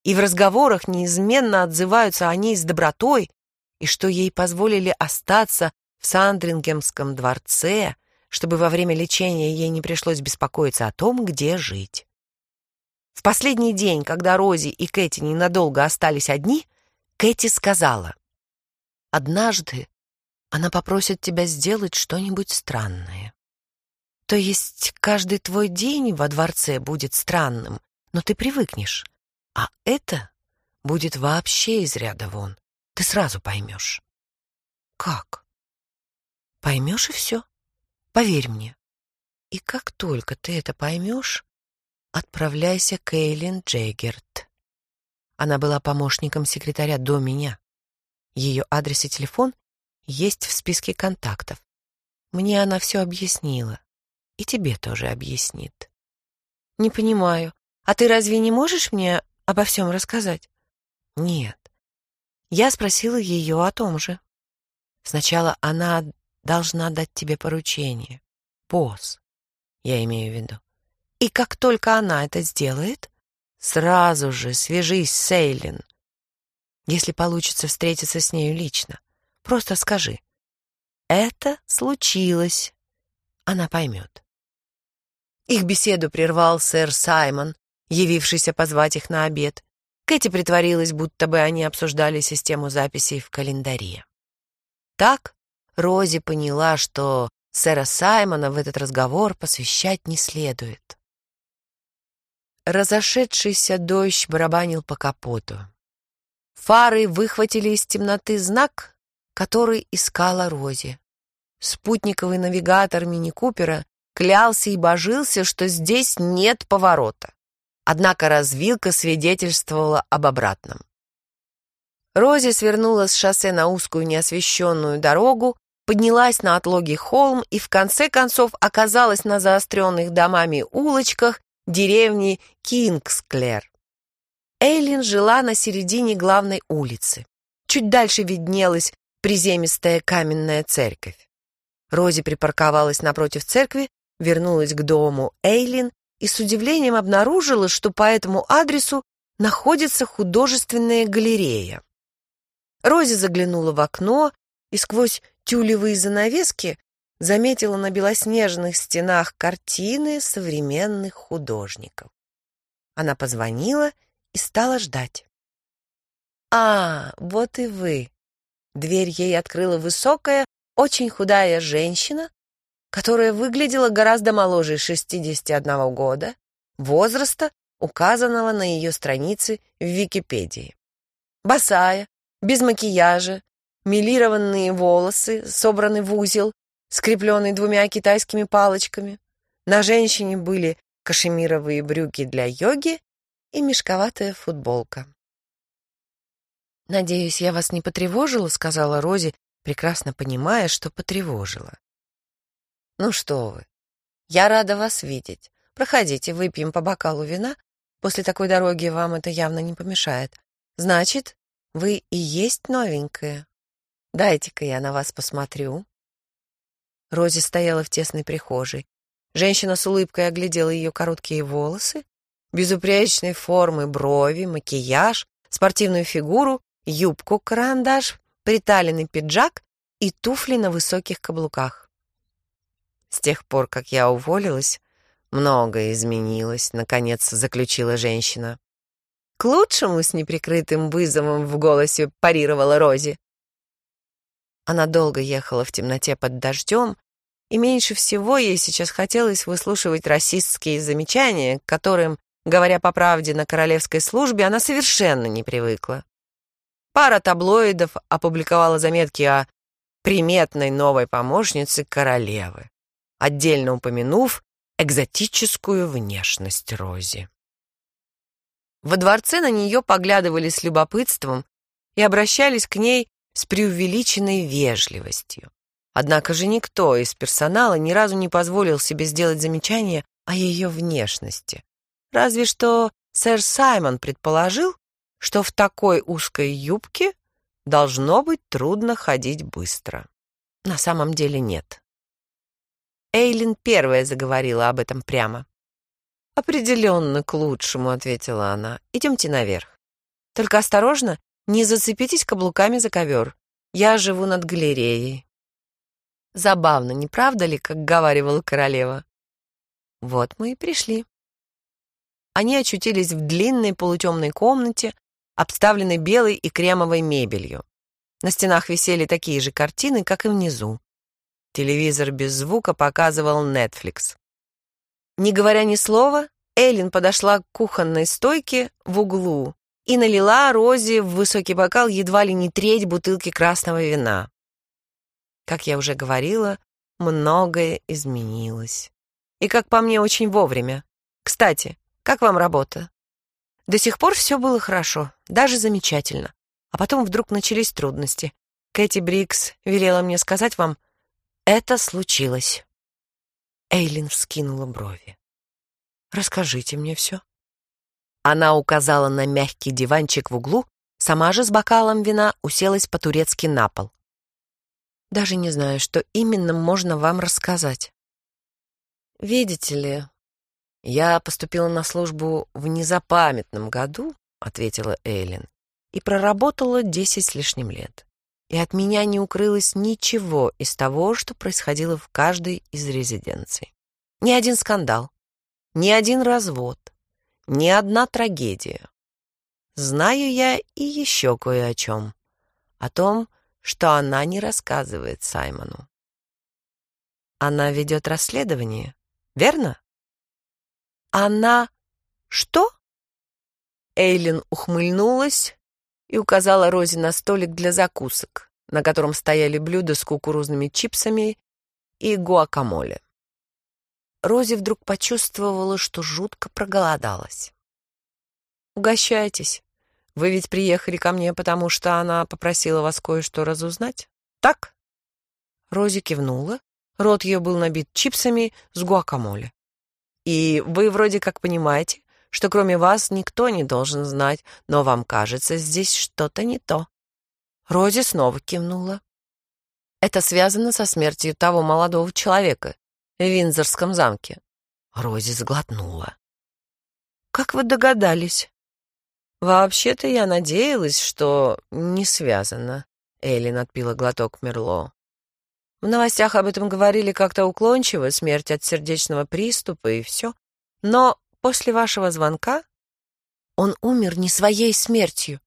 и в разговорах неизменно отзываются о ней с добротой, и что ей позволили остаться в Сандрингемском дворце, чтобы во время лечения ей не пришлось беспокоиться о том, где жить. В последний день, когда Рози и Кэти ненадолго остались одни, Кэти сказала, «Однажды она попросит тебя сделать что-нибудь странное. То есть каждый твой день во дворце будет странным, но ты привыкнешь. А это будет вообще из ряда вон. Ты сразу поймешь. Как? Поймешь и все. Поверь мне. И как только ты это поймешь, отправляйся к Эйлин Джейгерт. Она была помощником секретаря до меня. Ее адрес и телефон есть в списке контактов. Мне она все объяснила. И тебе тоже объяснит. Не понимаю. А ты разве не можешь мне обо всем рассказать? Нет. Я спросила ее о том же. Сначала она должна дать тебе поручение. Поз, я имею в виду. И как только она это сделает, сразу же свяжись с Эйлин. Если получится встретиться с нею лично, просто скажи. Это случилось. Она поймет. Их беседу прервал сэр Саймон, явившийся позвать их на обед. Кэти притворилась, будто бы они обсуждали систему записей в календаре. Так Рози поняла, что сэра Саймона в этот разговор посвящать не следует. Разошедшийся дождь барабанил по капоту. Фары выхватили из темноты знак, который искала Рози. Спутниковый навигатор мини-купера клялся и божился, что здесь нет поворота. Однако развилка свидетельствовала об обратном. Рози свернула с шоссе на узкую неосвещенную дорогу, поднялась на отлогий холм и в конце концов оказалась на заостренных домами улочках деревни Кингсклер. Эйлин жила на середине главной улицы. Чуть дальше виднелась приземистая каменная церковь. Рози припарковалась напротив церкви вернулась к дому Эйлин и с удивлением обнаружила, что по этому адресу находится художественная галерея. Рози заглянула в окно и сквозь тюлевые занавески заметила на белоснежных стенах картины современных художников. Она позвонила и стала ждать. «А, вот и вы!» Дверь ей открыла высокая, очень худая женщина которая выглядела гораздо моложе 61 года, возраста, указанного на ее странице в Википедии. Босая, без макияжа, милированные волосы, собраны в узел, скрепленный двумя китайскими палочками. На женщине были кашемировые брюки для йоги и мешковатая футболка. «Надеюсь, я вас не потревожила», — сказала Рози, прекрасно понимая, что потревожила. Ну что вы, я рада вас видеть. Проходите, выпьем по бокалу вина. После такой дороги вам это явно не помешает. Значит, вы и есть новенькая. Дайте-ка я на вас посмотрю. Рози стояла в тесной прихожей. Женщина с улыбкой оглядела ее короткие волосы, безупречной формы брови, макияж, спортивную фигуру, юбку-карандаш, приталенный пиджак и туфли на высоких каблуках. С тех пор, как я уволилась, многое изменилось, наконец заключила женщина. К лучшему с неприкрытым вызовом в голосе парировала Рози. Она долго ехала в темноте под дождем, и меньше всего ей сейчас хотелось выслушивать расистские замечания, к которым, говоря по правде, на королевской службе она совершенно не привыкла. Пара таблоидов опубликовала заметки о приметной новой помощнице королевы отдельно упомянув экзотическую внешность Рози. Во дворце на нее поглядывали с любопытством и обращались к ней с преувеличенной вежливостью. Однако же никто из персонала ни разу не позволил себе сделать замечание о ее внешности. Разве что сэр Саймон предположил, что в такой узкой юбке должно быть трудно ходить быстро. На самом деле нет. Эйлин первая заговорила об этом прямо. «Определенно к лучшему», — ответила она. «Идемте наверх. Только осторожно, не зацепитесь каблуками за ковер. Я живу над галереей». Забавно, не правда ли, как говаривала королева? Вот мы и пришли. Они очутились в длинной полутемной комнате, обставленной белой и кремовой мебелью. На стенах висели такие же картины, как и внизу. Телевизор без звука показывал Netflix. Не говоря ни слова, Эллен подошла к кухонной стойке в углу и налила Розе в высокий бокал едва ли не треть бутылки красного вина. Как я уже говорила, многое изменилось. И, как по мне, очень вовремя. Кстати, как вам работа? До сих пор все было хорошо, даже замечательно. А потом вдруг начались трудности. Кэти Брикс велела мне сказать вам, это случилось. Эйлин вскинула брови. «Расскажите мне все». Она указала на мягкий диванчик в углу, сама же с бокалом вина уселась по-турецки на пол. Даже не знаю, что именно можно вам рассказать. Видите ли, я поступила на службу в незапамятном году, ответила Эйлин, и проработала десять с лишним лет и от меня не укрылось ничего из того, что происходило в каждой из резиденций. Ни один скандал, ни один развод, ни одна трагедия. Знаю я и еще кое о чем. О том, что она не рассказывает Саймону. Она ведет расследование, верно? Она... что? Эйлин ухмыльнулась, и указала Розе на столик для закусок, на котором стояли блюда с кукурузными чипсами и гуакамоле. Рози вдруг почувствовала, что жутко проголодалась. «Угощайтесь. Вы ведь приехали ко мне, потому что она попросила вас кое-что разузнать, так?» Рози кивнула. Рот ее был набит чипсами с гуакамоле. «И вы вроде как понимаете, что кроме вас никто не должен знать, но вам кажется, здесь что-то не то». Рози снова кивнула. «Это связано со смертью того молодого человека в Винзорском замке». Рози сглотнула. «Как вы догадались?» «Вообще-то я надеялась, что не связано», — Эллен отпила глоток Мерло. «В новостях об этом говорили как-то уклончиво, смерть от сердечного приступа и все. Но После вашего звонка он умер не своей смертью.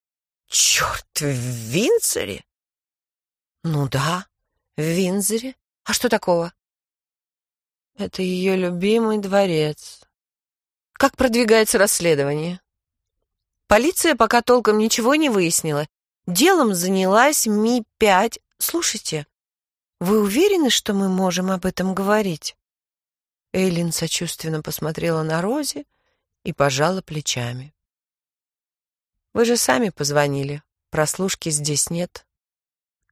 Черт, в Винзоре? Ну да, в Винзоре. А что такого? Это ее любимый дворец. Как продвигается расследование? Полиция пока толком ничего не выяснила. Делом занялась Ми-5. Слушайте, вы уверены, что мы можем об этом говорить? Эйлин сочувственно посмотрела на Рози и пожала плечами. «Вы же сами позвонили. Прослушки здесь нет.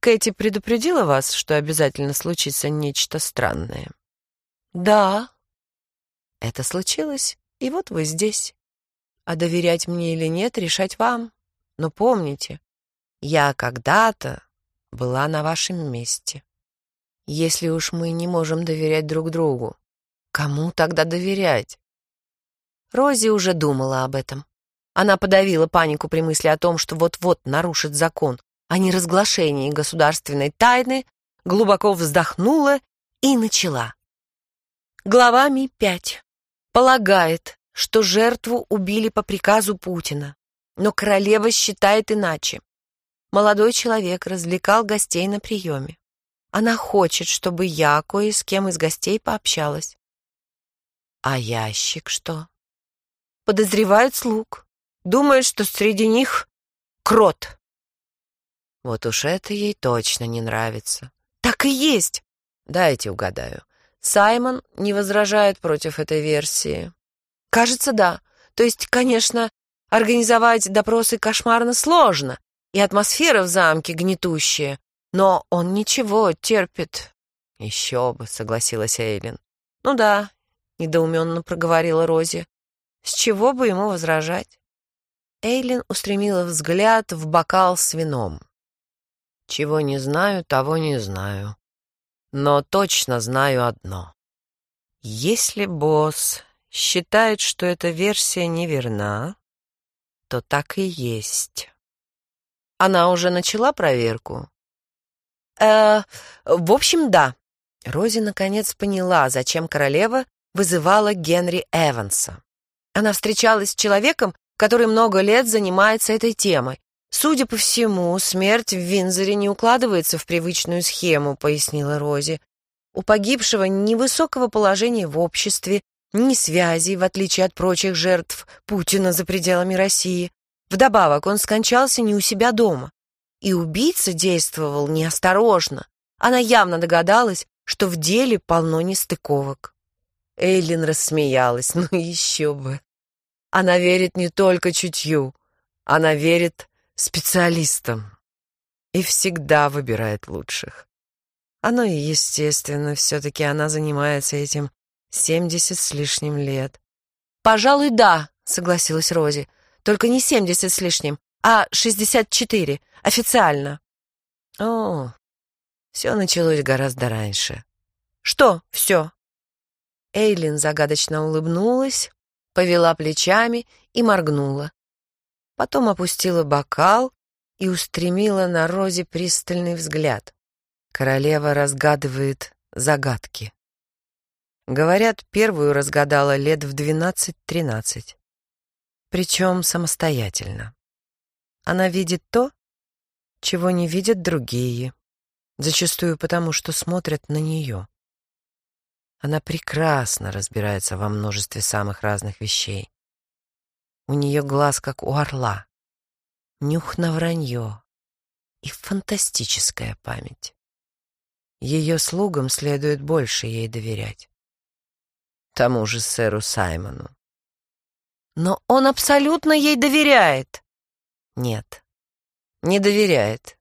Кэти предупредила вас, что обязательно случится нечто странное?» «Да». «Это случилось, и вот вы здесь. А доверять мне или нет, решать вам. Но помните, я когда-то была на вашем месте. Если уж мы не можем доверять друг другу, Кому тогда доверять? Рози уже думала об этом. Она подавила панику при мысли о том, что вот-вот нарушит закон о неразглашении государственной тайны, глубоко вздохнула и начала. Глава Ми-5 полагает, что жертву убили по приказу Путина, но королева считает иначе. Молодой человек развлекал гостей на приеме. Она хочет, чтобы я кое с кем из гостей пообщалась. А ящик что? Подозревают слуг. Думают, что среди них крот. Вот уж это ей точно не нравится. Так и есть. Дайте угадаю. Саймон не возражает против этой версии. Кажется, да. То есть, конечно, организовать допросы кошмарно сложно, и атмосфера в замке гнетущая, но он ничего терпит. Еще бы, согласилась Эйлин. Ну да, — недоуменно проговорила Рози. «С чего бы ему возражать?» Эйлин устремила взгляд в бокал с вином. «Чего не знаю, того не знаю. Но точно знаю одно. Если босс считает, что эта версия неверна, то так и есть. Она уже начала проверку? Э, в общем, да. Рози наконец поняла, зачем королева вызывала Генри Эванса. Она встречалась с человеком, который много лет занимается этой темой. Судя по всему, смерть в Винзоре не укладывается в привычную схему, пояснила Рози. У погибшего ни высокого положения в обществе, ни связей, в отличие от прочих жертв Путина за пределами России. Вдобавок, он скончался не у себя дома. И убийца действовал неосторожно. Она явно догадалась, что в деле полно нестыковок. Эйлин рассмеялась. Ну еще бы. Она верит не только чутью, она верит специалистам. И всегда выбирает лучших. Оно и естественно, все-таки она занимается этим семьдесят с лишним лет. «Пожалуй, да», — согласилась Рози. «Только не семьдесят с лишним, а шестьдесят четыре, официально». «О, все началось гораздо раньше». «Что все?» Эйлин загадочно улыбнулась, повела плечами и моргнула. Потом опустила бокал и устремила на Розе пристальный взгляд. Королева разгадывает загадки. Говорят, первую разгадала лет в двенадцать-тринадцать. Причем самостоятельно. Она видит то, чего не видят другие, зачастую потому, что смотрят на нее. Она прекрасно разбирается во множестве самых разных вещей. У нее глаз, как у орла, нюх на вранье и фантастическая память. Ее слугам следует больше ей доверять. Тому же сэру Саймону. Но он абсолютно ей доверяет. Нет, не доверяет.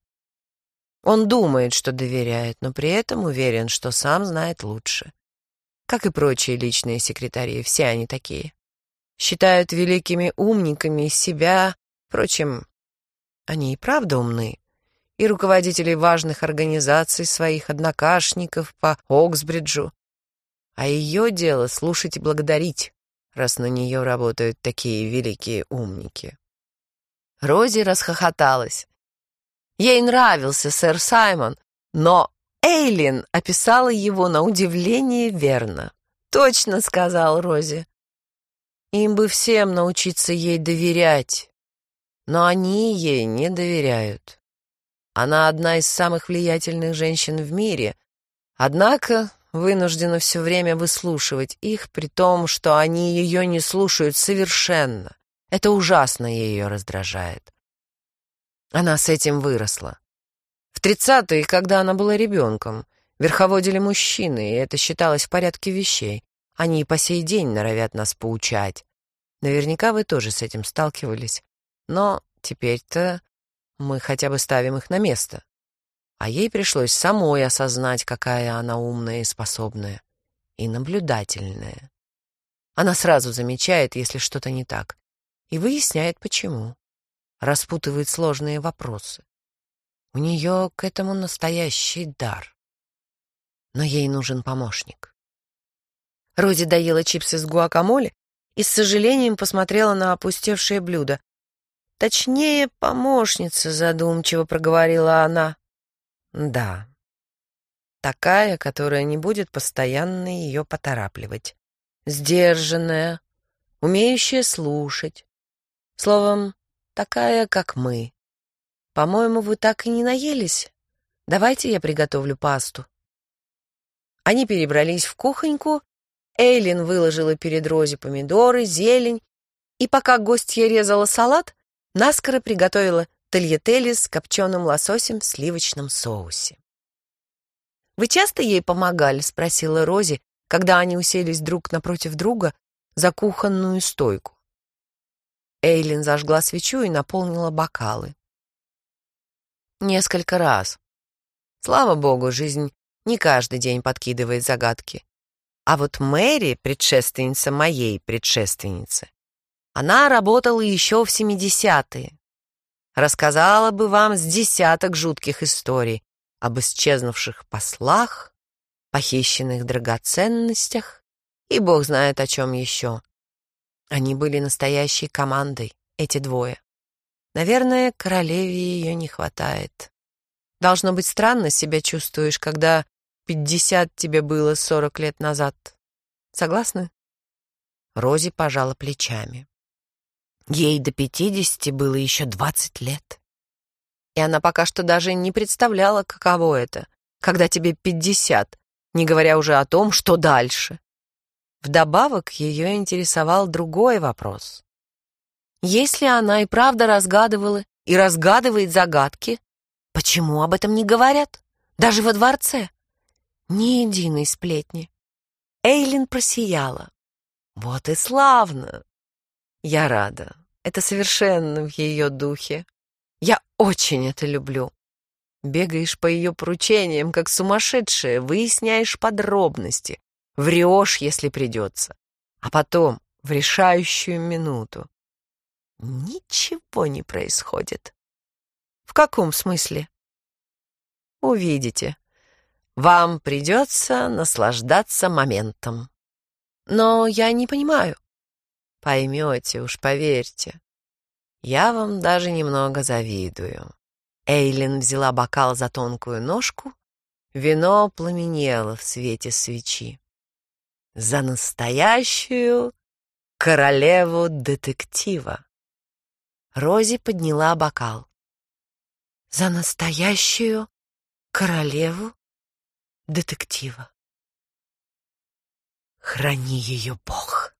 Он думает, что доверяет, но при этом уверен, что сам знает лучше как и прочие личные секретари, все они такие. Считают великими умниками себя, впрочем, они и правда умны, и руководители важных организаций своих однокашников по Оксбриджу. А ее дело слушать и благодарить, раз на нее работают такие великие умники. Рози расхохоталась. Ей нравился сэр Саймон, но Эйлин описала его на удивление верно. «Точно», — сказал Рози. «Им бы всем научиться ей доверять, но они ей не доверяют. Она одна из самых влиятельных женщин в мире, однако вынуждена все время выслушивать их, при том, что они ее не слушают совершенно. Это ужасно ее раздражает. Она с этим выросла. В тридцатые, когда она была ребенком, верховодили мужчины, и это считалось в порядке вещей. Они и по сей день норовят нас поучать. Наверняка вы тоже с этим сталкивались. Но теперь-то мы хотя бы ставим их на место. А ей пришлось самой осознать, какая она умная и способная. И наблюдательная. Она сразу замечает, если что-то не так. И выясняет, почему. Распутывает сложные вопросы. У нее к этому настоящий дар. Но ей нужен помощник. Рози доела чипсы с гуакамоле и с сожалением посмотрела на опустевшее блюдо. «Точнее, помощница», — задумчиво проговорила она. «Да, такая, которая не будет постоянно ее поторапливать. Сдержанная, умеющая слушать. Словом, такая, как мы. «По-моему, вы так и не наелись. Давайте я приготовлю пасту». Они перебрались в кухоньку, Эйлин выложила перед Рози помидоры, зелень, и пока гостья резала салат, наскоро приготовила тольятели с копченым лососем в сливочном соусе. «Вы часто ей помогали?» — спросила Рози, когда они уселись друг напротив друга за кухонную стойку. Эйлин зажгла свечу и наполнила бокалы. Несколько раз. Слава богу, жизнь не каждый день подкидывает загадки. А вот Мэри, предшественница моей предшественницы, она работала еще в 70-е. Рассказала бы вам с десяток жутких историй об исчезнувших послах, похищенных драгоценностях и бог знает о чем еще. Они были настоящей командой, эти двое. Наверное, королеве ее не хватает. Должно быть странно себя чувствуешь, когда пятьдесят тебе было сорок лет назад. Согласны? Рози пожала плечами. Ей до пятидесяти было еще двадцать лет. И она пока что даже не представляла, каково это, когда тебе пятьдесят, не говоря уже о том, что дальше. Вдобавок ее интересовал другой вопрос. Если она и правда разгадывала и разгадывает загадки, почему об этом не говорят? Даже во дворце? Ни единой сплетни. Эйлин просияла. Вот и славно. Я рада. Это совершенно в ее духе. Я очень это люблю. Бегаешь по ее поручениям, как сумасшедшая, выясняешь подробности, врешь, если придется. А потом, в решающую минуту, ничего не происходит. В каком смысле? Увидите. Вам придется наслаждаться моментом. Но я не понимаю. Поймете уж, поверьте. Я вам даже немного завидую. Эйлин взяла бокал за тонкую ножку. Вино пламенело в свете свечи. За настоящую королеву детектива. Рози подняла бокал. За настоящую королеву детектива. Храни ее Бог.